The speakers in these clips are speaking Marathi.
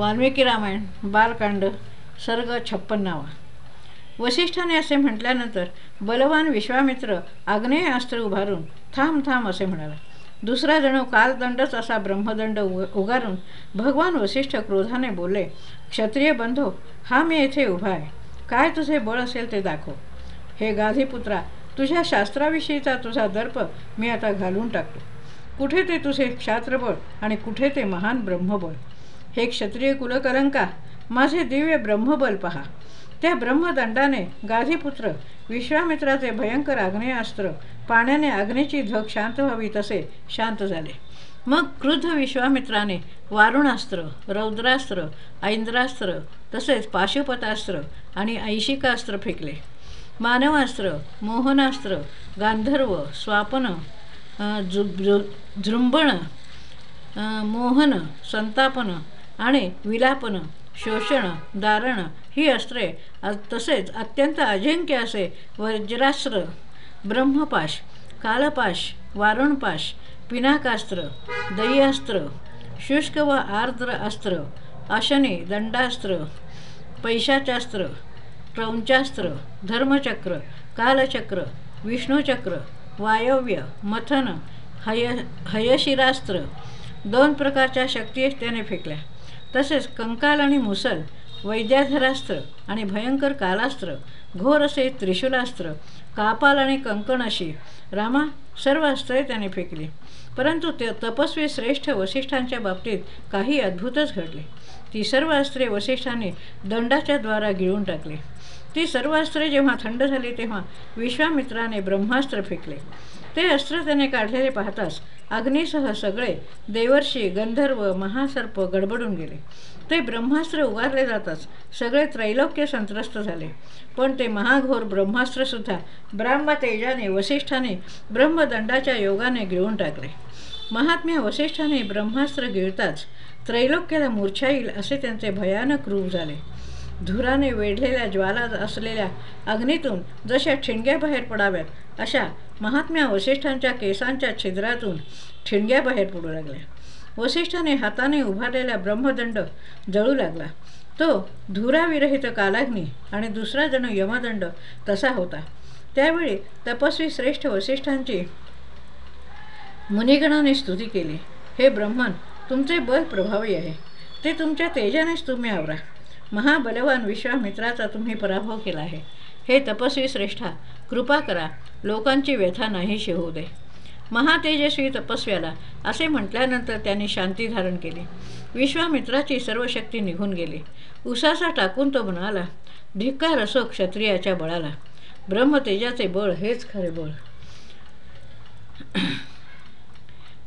वाल्मिकी रामायण बालकांड सर्ग छप्पन्नावा. वसिष्ठाने असे म्हटल्यानंतर बलवान विश्वामित्र आग्नेय अस्त्र उभारून थांब थांब असे म्हणाला. दुसरा जणू कालदंडच असा ब्रह्मदंड उग उगारून भगवान वसिष्ठ क्रोधाने बोलले क्षत्रिय बंधो हा मी येथे उभा आहे. काय तुझे बळ असेल ते दाखव. हे गाधीपुत्रा तुझ्या शास्त्राविषयीचा तुझा दर्प मी आता घालून टाकतो. कुठे ते तुझे क्षात्रबळ आणि कुठे ते महान ब्रह्मबळ? हे क्षत्रिय कुलकलंका माझे दिव्य ब्रह्मबल पहा. त्या ब्रह्मदंडाने गाधीपुत्र विश्वामित्राचे भयंकर आग्नेयास्त्र पाण्याने अग्नीची धग शांत व्हावी तसे शांत झाले. मग क्रुद्ध विश्वामित्राने वारुणास्त्र रौद्रास्त्र ऐंद्रास्त्र तसेच पाशुपतास्त्र आणि ऐशिकास्त्र फेकले. मानवास्त्र मोहनास्त्र गांधर्व स्वापन झृंबण मोहन संतापन आणि विलापन शोषण दारण ही अस्त्रे तसेच अत्यंत अजिंक्य असे वज्रास्त्र ब्रह्मपाश कालपाश वारुणपाश पिनाकास्त्र दह्यास्त्र शुष्क व आर्द्र अस्त्र अशनी दंडास्त्र पैशाचास्त्र क्रौंचास्त्र धर्मचक्र कालचक्र विष्णुचक्र वायव्य मथन हय हयशिरास्त्र दोन प्रकारच्या शक्ती त्याने फेकल्या. तसेच कंकाल आणि मुसल वैद्याधरास्त्र आणि भयंकर कालास्त्र घोर असे त्रिशूलास्त्र कापाल आणि कंकण अशी रामा सर्व अस्त्रे त्याने फेकली. परंतु ते तपस्वी श्रेष्ठ वसिष्ठांच्या बाबतीत काही अद्भुतच घडले. ती सर्व अस्त्रे वसिष्ठांनी दंडाच्या द्वारा गिळून टाकली. ती सर्व अस्त्रे जेव्हा थंड झाली तेव्हा विश्वामित्राने ब्रह्मास्त्र फेकले. ते अस्त्र त्याने काढलेले पाहताच अग्नीसह सगळे देवर्षी गंधर्व महासर्प गडबडून गेले. ते ब्रह्मास्त्र उगारले जाताच सगळे त्रैलोक्य संत्रस्त झाले. पण ते महाघोर ब्रह्मास्त्रसुद्धा ब्राह्मतेजाने वसिष्ठाने ब्रह्मदंडाच्या योगाने गिळून टाकले. महात्म्या वसिष्ठाने ब्रह्मास्त्र गिळताच त्रैलोक्याला मूर्छा येईल असे त्यांचे भयानक रूप झाले. धुराने वेढलेल्या ज्वाला असलेल्या अग्नीतून जशा ठिणग्या बाहेर पडाव्यात अशा महात्म्या वसिष्ठांच्या केसांच्या छिद्रातून ठिणग्या बाहेर पडू लागल्या. वसिष्ठाने हाताने उभारलेला ब्रह्मदंड जळू लागला. तो धुराविरहित कालाग्नी आणि दुसरा जण यमदंड तसा होता. त्यावेळी तपस्वी श्रेष्ठ वसिष्ठांची मुनिगणाने स्तुती केली. हे ब्रह्मन तुमचे बल प्रभावी आहे. ते तुमच्या तेजानेच तुम्ही आवरा. महाबलवान विश्वामित्राचा तुम्ही पराभव केला आहे. हे तपस्वी श्रेष्ठा कृपा करा लोकांची व्यथा नाहीशी होऊ दे. महातेजस्वी तपस्व्याला असे म्हटल्यानंतर त्यांनी शांती धारण केली. विश्वामित्राची सर्व शक्ती निघून गेली. उसासा टाकून तो म्हणाला धिक्कार असो क्षत्रियाच्या बळाला. ब्रह्मतेजाचे बळ हेच खरे बळ.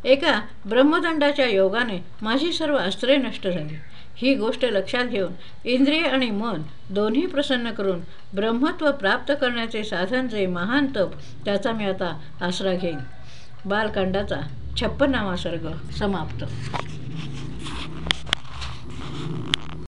एका ब्रह्मदंडाच्या योगाने माझी सर्व अस्त्रे नष्ट झाली. ही गोष्ट लक्षात घेऊन इंद्रिय आणि मन दोन्ही प्रसन्न करून ब्रह्मत्व प्राप्त करण्याचे साधन जे महान तप त्याचा मी आता आसरा घेईन. बालकांडाचा छप्पन्नावा सर्ग समाप्त.